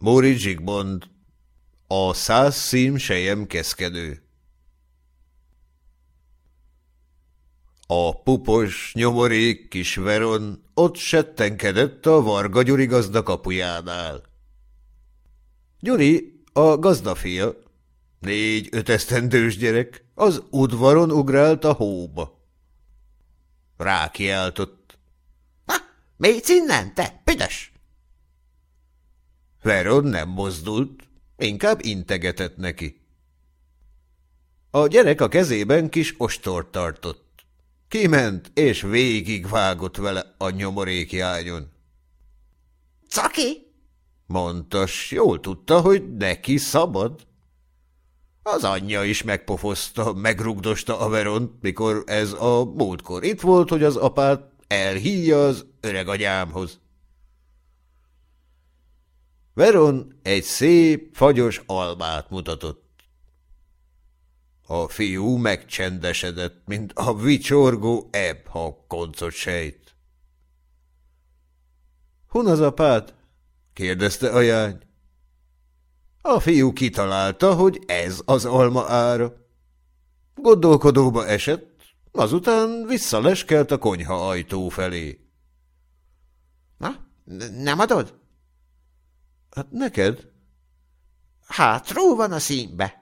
Móri Zsigmond, a száz szím sejem keszkedő. A pupos, nyomorék kis Veron ott settenkedett a Varga Gyuri gazda kapujánál. Gyuri, a gazdafia, négy-öt esztendős gyerek, az udvaron ugrált a hóba. Rákiáltott. – Na, mész innen, te, büdös! Veron nem mozdult, inkább integetett neki. A gyerek a kezében kis ostort tartott. Kiment, és végigvágott vele a nyomorékjányon. – Caki? – mondta, s jól tudta, hogy neki szabad. Az anyja is megpofozta, megrugdosta a veront, mikor ez a múltkor itt volt, hogy az apát elhíja az öreg anyámhoz. Veron egy szép, fagyos almát mutatott. A fiú megcsendesedett, mint a vicsorgó ebb, ha koncot sejt. – Hun az apád? – kérdezte a jány. A fiú kitalálta, hogy ez az alma ára. Gondolkodóba esett, azután visszaleskelt a konyha ajtó felé. – Na, nem adod? – Hát neked? – Hátró van a színbe.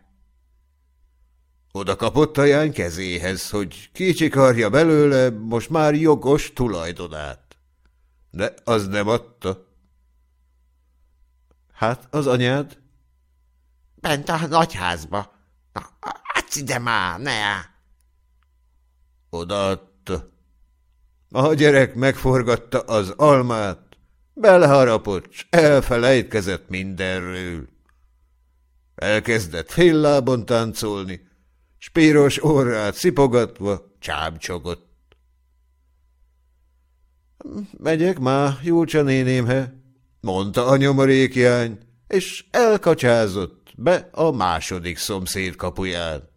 Oda kapott a jány kezéhez, hogy kicsikarja belőle most már jogos tulajdonát. De az nem adta. Hát az anyád? Bent a nagyházba. Na, adsz ide már, ne! Odaadta. A gyerek megforgatta az almát, beleharapott, s elfelejtkezett mindenről. Elkezdett fél lábon táncolni, Spíros orrát szipogatva csábcsogott. Megyek már Júlcsa nénémhe, mondta a nyomorékjány, és elkacsázott be a második szomszéd kapuján.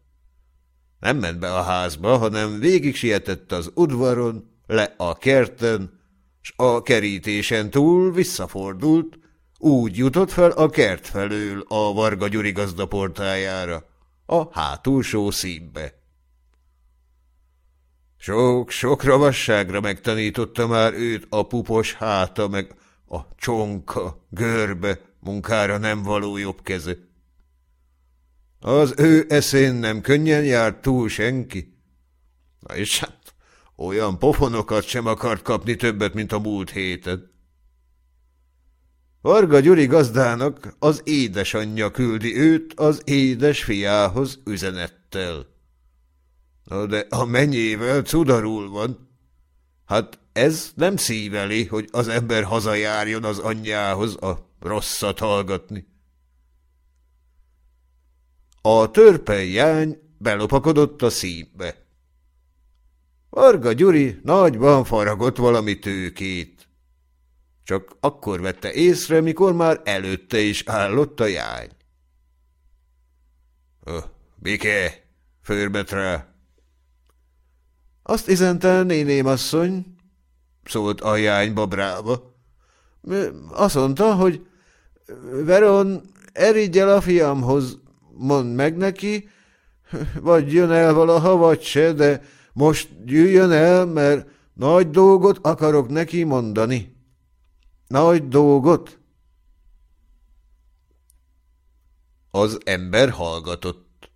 Nem ment be a házba, hanem végig sietett az udvaron, le a kerten, s a kerítésen túl visszafordult, úgy jutott fel a kert felől a Varga Gyuri gazdaportájára a hátulsó színbe. Sok-sok ravasságra megtanította már őt a pupos háta, meg a csonka, görbe, munkára nem való jobb keze. Az ő eszén nem könnyen járt túl senki. Na és hát olyan pofonokat sem akart kapni többet, mint a múlt héten. Varga Gyuri gazdának az édesanyja küldi őt az édes fiához üzenettel. Na de a mennyével cudarul van. Hát ez nem szíveli, hogy az ember hazajárjon az anyjához a rosszat hallgatni. A törpeljány belopakodott a szívbe. Varga Gyuri nagyban faragott valami tőkét. Csak akkor vette észre, mikor már előtte is állott a jány. Oh, – Bike, förbet rá! – Azt izente, néném asszony, szólt a jány babrába. Azt mondta, hogy Veron, eridj el a fiamhoz, mondd meg neki, vagy jön el valaha, vagy se, de most jöjjön el, mert nagy dolgot akarok neki mondani. Nagy dolgot? Az ember hallgatott.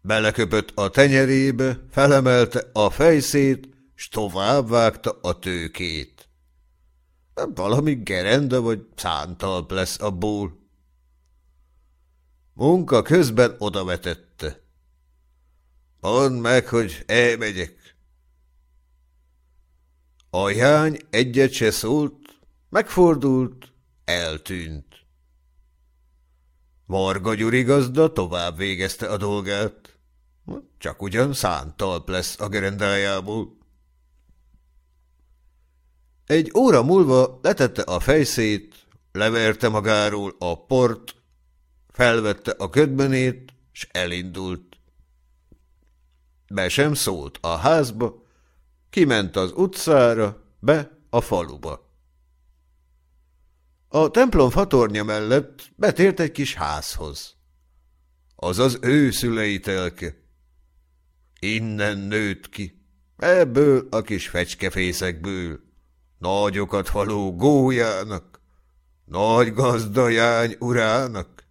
Beleköpött a tenyerébe, felemelte a fejszét, s továbbvágta a tőkét. Valami gerenda vagy szántalp lesz abból. Munka közben odavetette. Mondd meg, hogy elmegyek. A jány egyet se szólt, Megfordult, eltűnt. Varga Gyuri gazda tovább végezte a dolgát. Csak ugyan szántalp lesz a gerendájából. Egy óra múlva letette a fejszét, leverte magáról a port, felvette a ködbenét, s elindult. Be sem szólt a házba, kiment az utcára, be a faluba. A templom fatornya mellett betért egy kis házhoz. Az az ő szülei telke. Innen nőtt ki, ebből a kis fecskefészekből, nagyokat való gólyának, nagy gazdajány urának.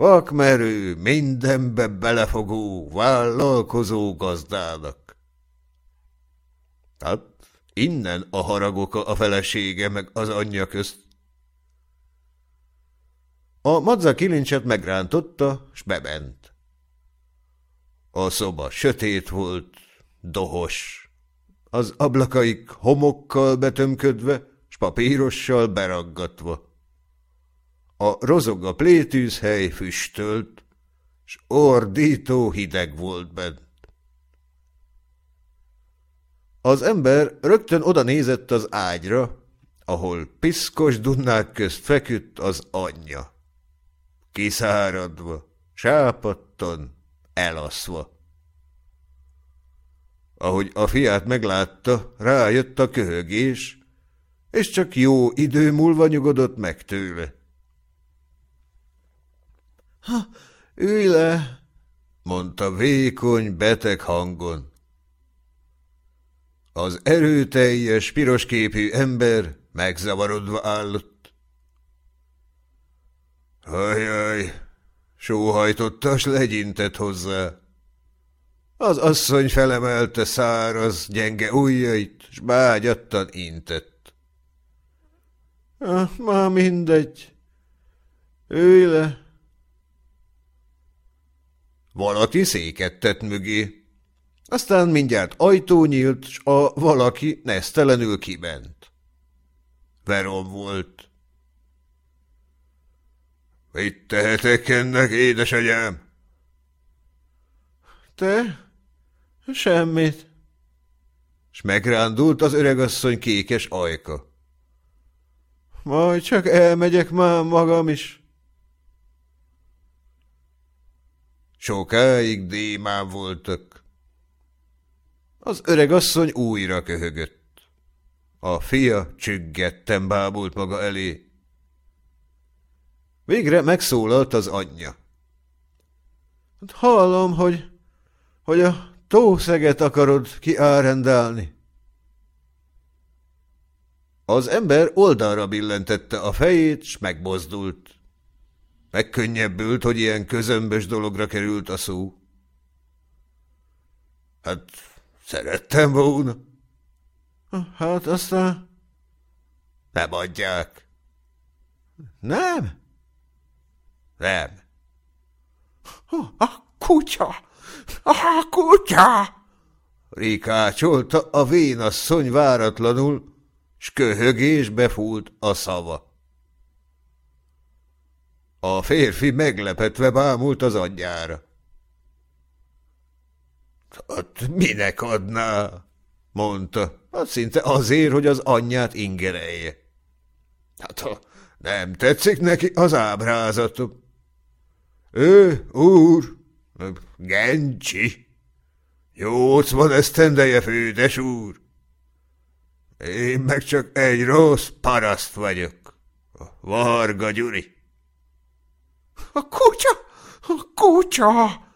Vakmerő, mindenbe belefogó, vállalkozó gazdának. Hát innen a haragok a felesége meg az anyja közt. A madza kilincset megrántotta, s bement. A szoba sötét volt, dohos, az ablakaik homokkal betömködve, s papírossal beraggatva. A rozog a plétűzhely füstölt, s ordító hideg volt bent. Az ember rögtön oda nézett az ágyra, ahol piszkos dunnák közt feküdt az anyja. Kiszáradva, sápadtan, elaszva. Ahogy a fiát meglátta, rájött a köhögés, és csak jó idő múlva nyugodott meg tőle. – Ha, ülj le! – mondta vékony, beteg hangon. Az erőteljes, pirosképű ember megzavarodva állott. Ajaj, sóhajtotta, s legyintett hozzá. Az asszony felemelte száraz, gyenge ujjait, s bágyattan intett. Ah, már mindegy. Ülj le. Valaki széket tett mögé. Aztán mindjárt ajtó nyílt, s a valaki nesztelenül kiment. Verom volt. Mit tehetek ennek, édesanyám? Te? Semmit. S megrándult az öregasszony kékes ajka. Majd csak elmegyek már magam is. Sokáig démán voltak. Az öregasszony újra köhögött. A fia csüggetten bábult maga elé. Végre megszólalt az anyja. Hát hallom, hogy, hogy a tószeget akarod kiárendálni. Az ember oldalra billentette a fejét, s megbozdult. Megkönnyebbült, hogy ilyen közömbös dologra került a szó. Hát, szerettem volna. Hát aztán... Nem adják. Nem? Nem. A kutya! A kutya! Rikácsolta a vénasszony váratlanul, s köhögésbe fúlt a szava. A férfi meglepetve bámult az anyjára. Hát minek adná? mondta. Hát szinte azért, hogy az anyját ingerelje. Hát ha nem tetszik neki az ábrázatom. Ő, úr, Gencsi, van esztendeje, fődes úr. Én meg csak egy rossz paraszt vagyok. Varga Gyuri. A kutya! A kutya!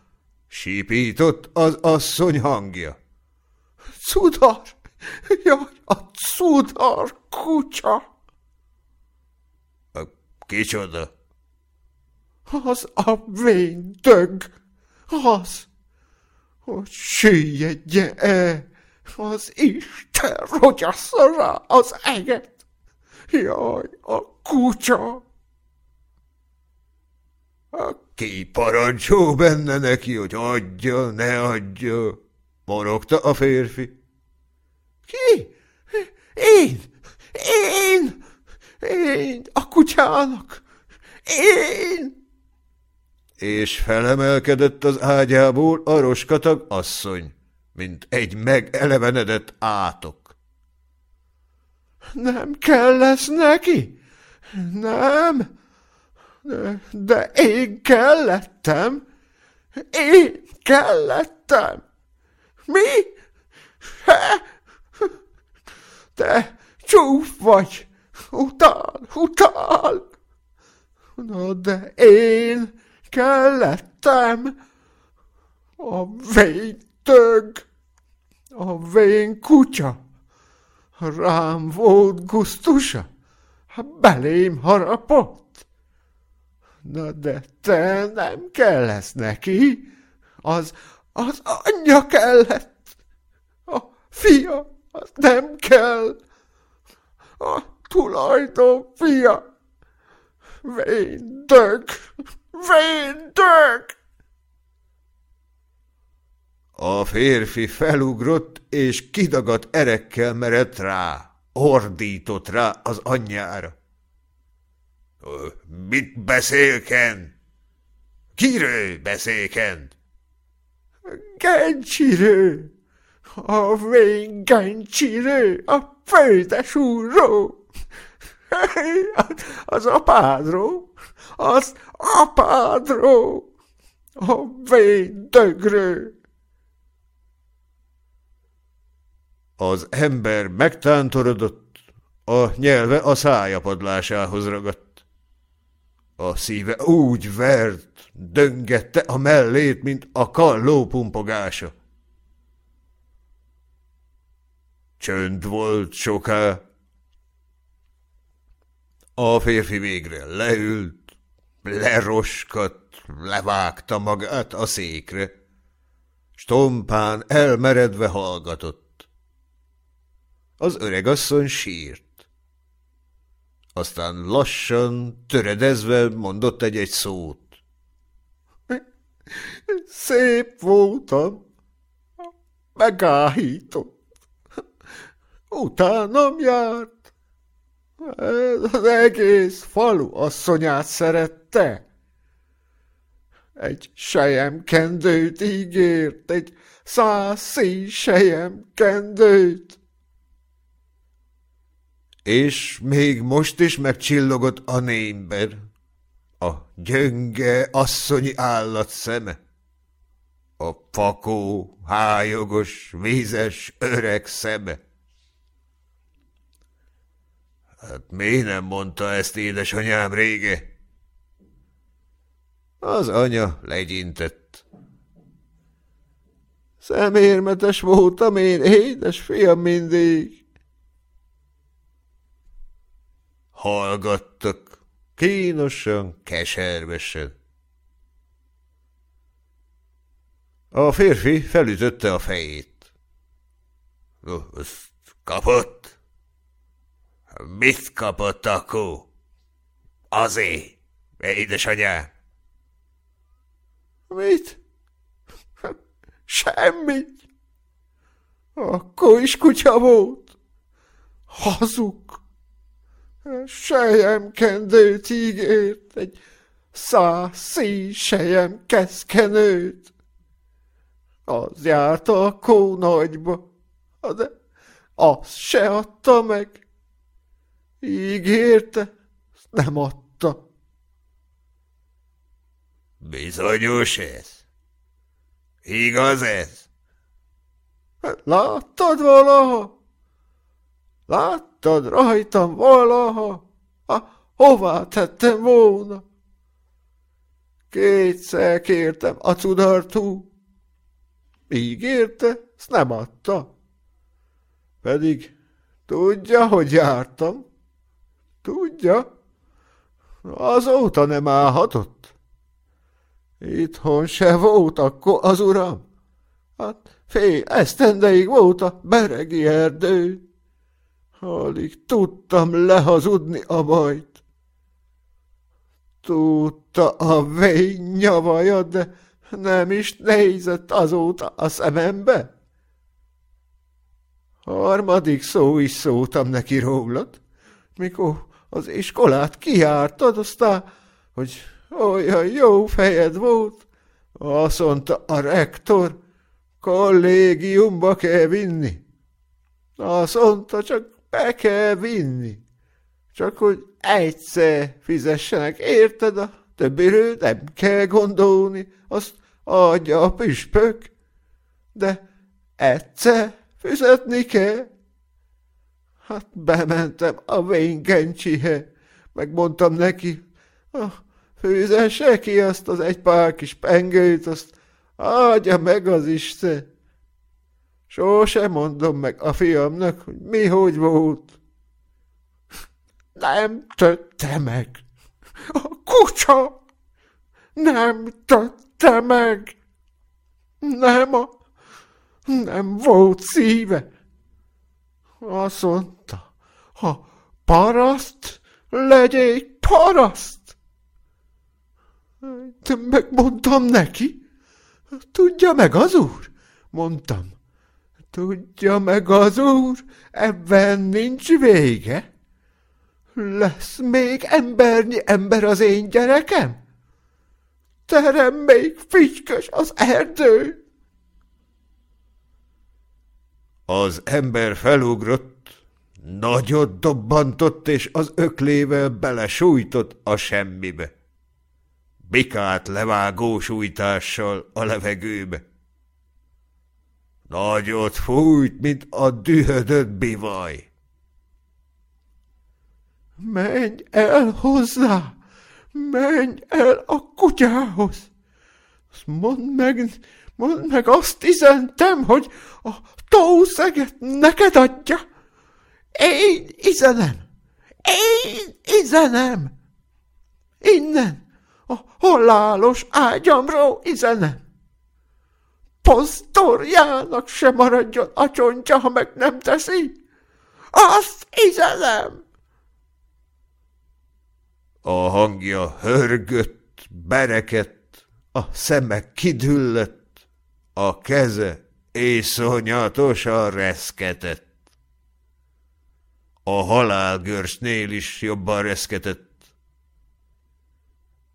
Sípított az asszony hangja. Cudar! Jaj, a cudar kutya! A kicsoda? Az a véndög! Az! Hogy süllyedje-e! Az Isten rogyassza rá az eget! Jaj, a kutya! Ki parancsol benne neki, hogy adja, ne adja? Morogta a férfi. Ki? Én! Én! Én! A kutyának! Én! És felemelkedett az ágyából a roskatag asszony, mint egy megelevenedett átok. Nem kell lesz neki? Nem? De, én kellettem. Én kellettem. Mi? He? Te csúf vagy, utál, utál. Na de én kellettem a vén tög, a vén kutya. Rám volt gusztusa, belém harapott. Na de te nem kellesz neki, az, az anyja kellett. A fia, az nem kell. A tulajdon fia. Véndök! Véndök! A férfi felugrott, és kidagadt erekkel merett rá, ordított rá az anyjára. – Mit beszélken? Kiről beszélken? – Gencsiről! A vén Gencsiről, a földesúrról! Az apádról, az apádról, a vén dögről! Az ember megtántorodott, a nyelve a szája padlásához ragadt. A szíve úgy vert, döngette a mellét, mint a kalló pumpogása. Csönd volt soká. A férfi végre leült, leroskadt, levágta magát a székre. Stompán elmeredve hallgatott. Az öregasszony sírt. Aztán lassan, töredezve mondott egy-egy szót. Szép voltam, megáhított. Utánam járt. Az egész falu asszonyát szerette. Egy sejemkendőt ígért, egy száz szíj sejemkendőt és még most is megcsillogott a némber, a gyönge asszonyi állat szeme, a fakó, hájogos, vízes, öreg szeme. Hát miért nem mondta ezt édesanyám rége? Az anya legyintett. Szemérmetes voltam én, édes fiam mindig. Hallgattak, kínosan, keservesen. A férfi felütötte a fejét. – Azt kapott? Mit kapott akkor? Azé, édesanyám. Mit? Semmit. Akkor is kutya volt. Hazug kendőt ígért, egy szászi sejem keszkenőt. Az járt a kónagyba, de azt se adta meg. Ígérte, nem adta. Bizonyos ez? Igaz ez? Láttad valaha? Láttad rajtam valaha? Ha, hová tettem volna? Kétszer kértem a cudartú. Ígérte, ezt nem adta. Pedig tudja, hogy jártam. Tudja? Azóta nem állhatott. Itthon se volt akkor az uram. Hát fél esztendeig volt a beregi erdő. Alig tudtam lehazudni a bajt. Tudta a vény nyavaja, de nem is nézett azóta a szemembe. Harmadik szó is szóltam neki rólad, mikor az iskolát kiártad, aztán, hogy olyan jó fejed volt, azt mondta a rektor, kollégiumba kell vinni. Azt mondta, csak be kell vinni. Csak hogy egyszer fizessenek, érted? A többiről nem kell gondolni, azt adja a püspök. De egyszer fizetni kell. Hát bementem a véngencsihe, megmondtam neki, ah, főzesse ki azt az egy pár kis pengőt, azt adja meg az Isten. Sose mondom meg a fiamnak, hogy mi hogy volt. Nem tötte meg. A kutya nem tötte meg. Nem a... Nem volt szíve. Azt mondta, ha paraszt, legyék paraszt. De megmondtam neki. Tudja meg az úr? Mondtam. Tudja meg az úr, ebben nincs vége. Lesz még embernyi ember az én gyerekem? Terem még ficskös az erdő. Az ember felugrott, nagyot dobbantott, és az öklével belesújtott a semmibe. Bikát levágó sújtással a levegőbe. Nagyot fújt, mint a dühödött bivaj. Menj el hozzá, menj el a kutyához. Mondd meg, mondd meg, azt izentem, hogy a tószeget neked adja. Én izenem, én izenem. Innen, a halálos ágyamról izenem. Posztorjának se maradjon a csontja, ha meg nem teszi. Azt izenem. A hangja hörgött, berekett, a szeme kidüllett, a keze észonyatosan reszketett. A halálgörsnél is jobban reszketett.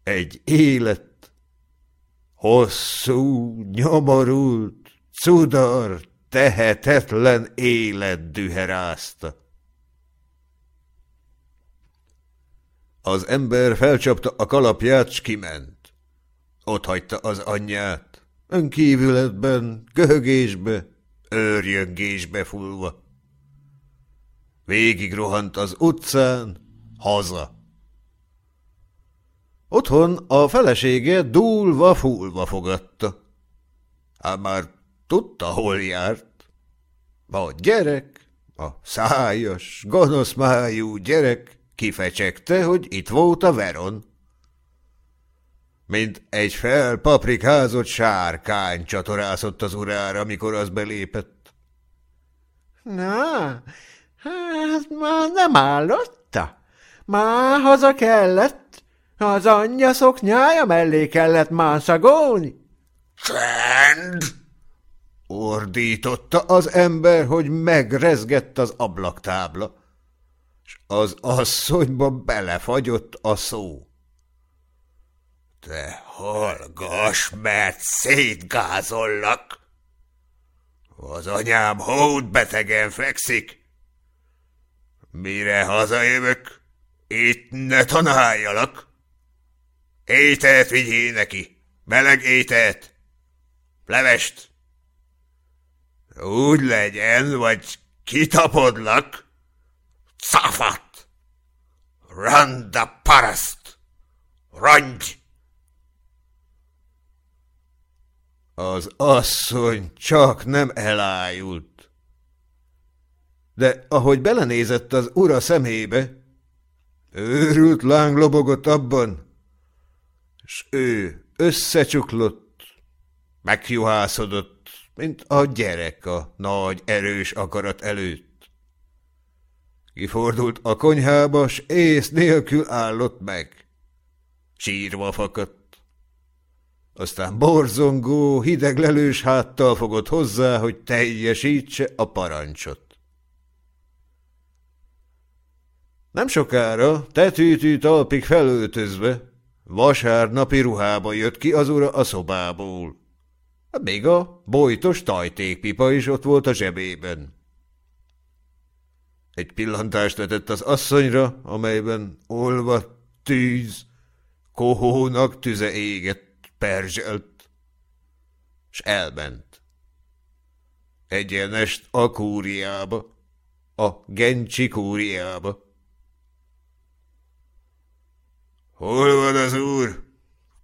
Egy élet, hosszú, nyomorult, cudar, tehetetlen élet düherázta. Az ember felcsapta a kalapját, s kiment. Ott hagyta az anyját, önkívületben, köhögésbe, őrjöngésbe fulva. Végig rohant az utcán, haza. Otthon a felesége dúlva-fulva fogadta. Hát már tudta, hol járt. A gyerek, a szájas, gonosz májú gyerek Kifecsegte, hogy itt volt a Veron. Mint egy felpaprikázott sárkány csatorászott az urára, amikor az belépett. Na, hát már nem állotta. Már haza kellett. Az anyja szoknyája mellé kellett mászagolni. Csend! Ordította az ember, hogy megrezgett az ablaktábla s az asszonyba belefagyott a szó. Te hallgass, mert szétgázollak! Az anyám betegen fekszik. Mire hazajövök, itt ne tanáljalak. Ételt vigyél neki, meleg ételt, levest. Úgy legyen, vagy kitapodlak. Cáfat! Randa paraszt! Rongy! Az asszony csak nem elájult. De ahogy belenézett az ura szemébe, őrült láng lobogott abban, s ő összecsuklott, megjuhászodott, mint a gyerek a nagy erős akarat előtt. Kifordult a konyhába, s ész nélkül állott meg. Sírva fakadt. Aztán borzongó, hideglelős háttal fogott hozzá, hogy teljesítse a parancsot. Nem sokára, tetűtű talpig felöltözve, vasárnapi ruhába jött ki az ura a szobából. Még a bojtos tajtékpipa is ott volt a zsebében. Egy pillantást vetett az asszonyra, amelyben olva tűz, kohónak tüze égett, perzselt, s elment. Egyenest a kúriába, a Gencsi kúriába. Hol van az úr?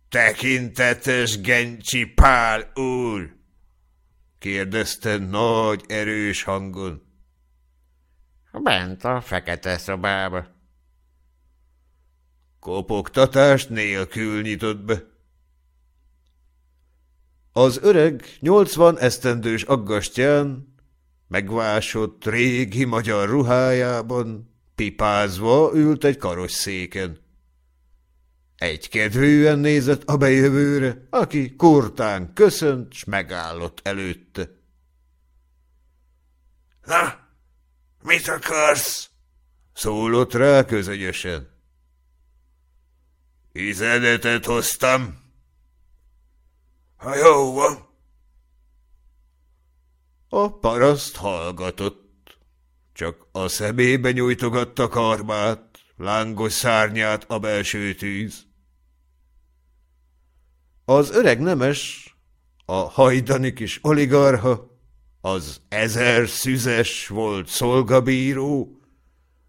Tekintetes Gencsi Pál úr! kérdezte nagy, erős hangon. Bent a fekete szobába. Kopogtatást nélkül nyitott be. Az öreg, nyolcvan esztendős aggastyán, megvásott régi magyar ruhájában, pipázva ült egy karosszéken. Egykedvűen nézett a bejövőre, aki kurtán köszönt, s megállott előtte. – Na, mit akarsz? – szólott rá közönyösen. – Üzenetet hoztam. – Ha jó van. A paraszt hallgatott, csak a szemébe nyújtogatta karmát, lángos szárnyát a belső tűz. Az öreg nemes, a hajdani kis oligarha, az ezer szüzes volt szolgabíró,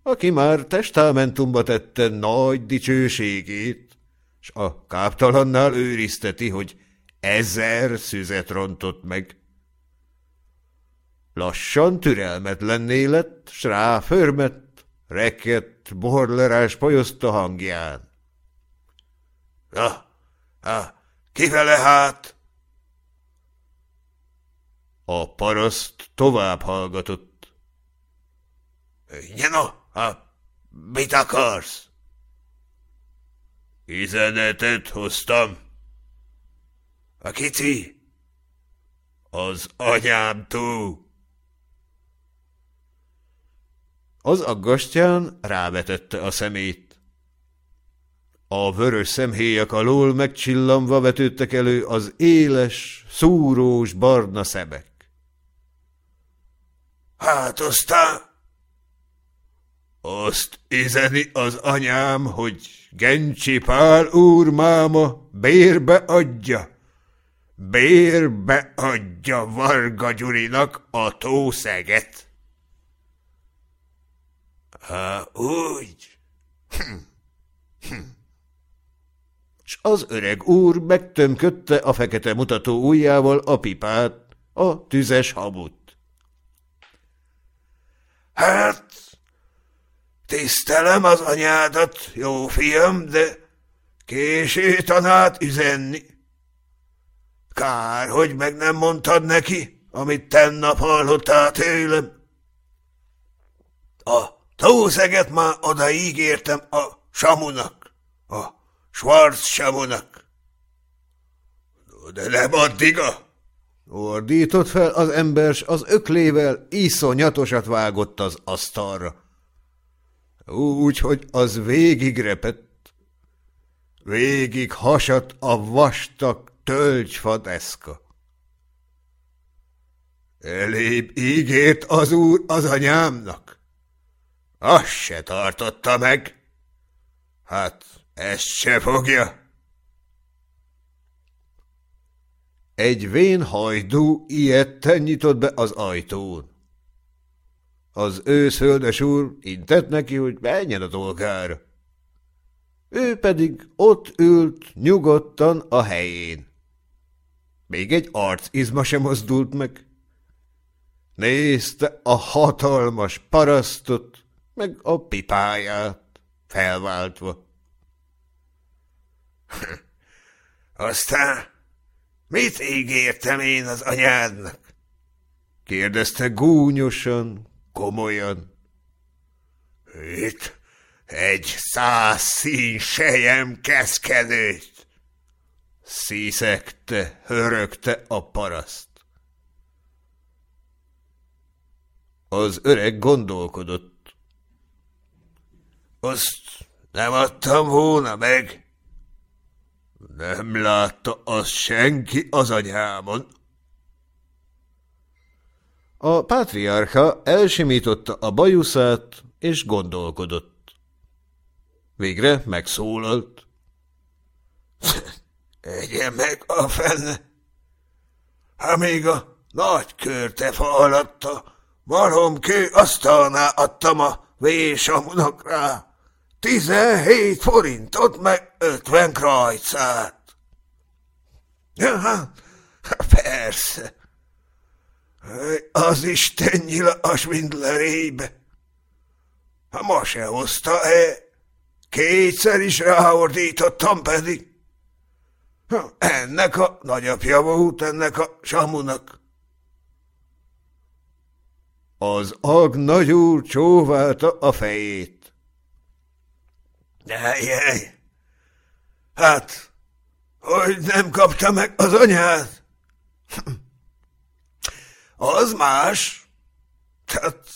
aki már testamentumba tette nagy dicsőségét, s a káptalannál őrizteti, hogy ezer szüzet rontott meg. Lassan türelmetlenné lett, s ráförmett, rekett, borlerás polyozta hangján. – Ja, ja, Kifele hát? A paraszt tovább hallgatott. Jeno, ha mit akarsz? Üzenetet hoztam. A kici? Az anyámtól. Az aggastyán rávetette a szemét. A vörös szemhéjak alól megcsillanva vetődtek elő az éles, szúrós, barna szemek. Hát aztán... Azt izeni az anyám, hogy Gencsi Pál úr máma bérbe adja. Bérbe adja Varga Gyurinak a tószeget. Há, úgy? Hm. Hm s az öreg úr megtömködte a fekete mutató ujjával a pipát, a tüzes habut. Hát, tisztelem az anyádat, jó fiam, de késő tanát üzenni. Kár, hogy meg nem mondtad neki, amit tennap hallottál tőlem. A tószeget már oda ígértem a Samunak, a Schwarz Savonak. De nem addiga! Ordított fel az ember, az öklével iszonyatosat vágott az asztalra. Úgy, hogy az végig repett. Végig hasat a vastag tölgyfa deszka. Elébb ígért az úr az anyámnak. Azt se tartotta meg. Hát ezt se fogja. Egy vén hajdú ilyetten nyitott be az ajtón. Az őszöldes úr intett neki, hogy menjen a dolgára. Ő pedig ott ült nyugodtan a helyén. Még egy arcizma sem mozdult meg. Nézte a hatalmas parasztot, meg a pipáját, felváltva. Aztán mit ígértem én az anyádnak? kérdezte gúnyosan, komolyan. Itt egy száz szín sejem keszkedőt. Sziszegte, hörögte a paraszt. Az öreg gondolkodott. Azt nem adtam volna meg, nem látta az senki az anyámon. A pátriárka elsimította a bajuszát, és gondolkodott. Végre megszólalt. Egye meg a fene! Ha még a nagy körtefa alatta Malomkő asztalnál adtam a vésamunak rá. Tizenhét forintot, meg ötven krajcát. Ja, persze. Az Isten nyilas, mint lerébe. Ma se hozta-e? Kétszer is ráordítottam pedig. Ennek a nagyapja volt, ennek a Samunak. Az ag nagyúr csóválta a fejét. Jaj, hát, hogy nem kapta meg az anyát? Az más. Tehát,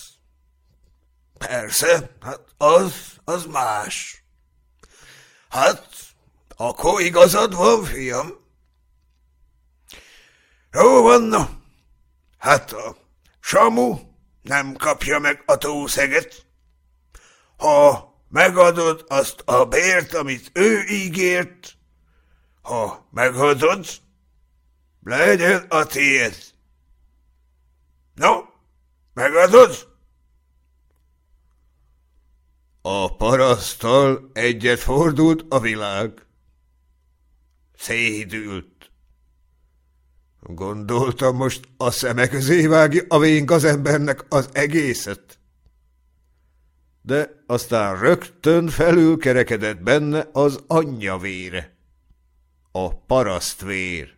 persze, hát az, az más. Hát, akkor igazad van, fiam. Jó van, na. Hát a Samu nem kapja meg a tószeget. Ha megadod azt a bért, amit ő ígért, ha megadod, legyen a tiéd. No, megadod? A parasztal egyet fordult a világ. Szédült. Gondoltam most a szeme közé vágja a vénk az embernek az egészet. De aztán rögtön felülkerekedett benne az anyja vére. A parasztvér.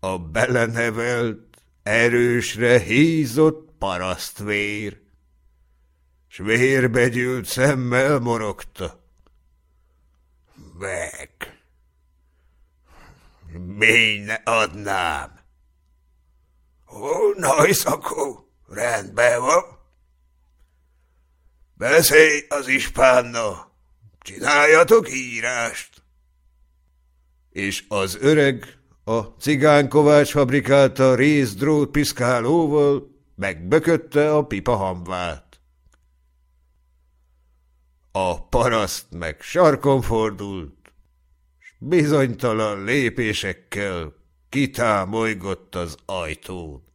A belenevelt, erősre hízott parasztvér s vérbegyűlt szemmel morogta. Meg! Mély ne adnám! Ó, najszakó, rendben van. Beszélj az ispánna, csináljatok írást. És az öreg a cigánykovács fabrikálta részdrót piszkálóval megbökötte a pipa hamvát. A paraszt meg sarkon fordult, s bizonytalan lépésekkel kitámolygott az ajtón.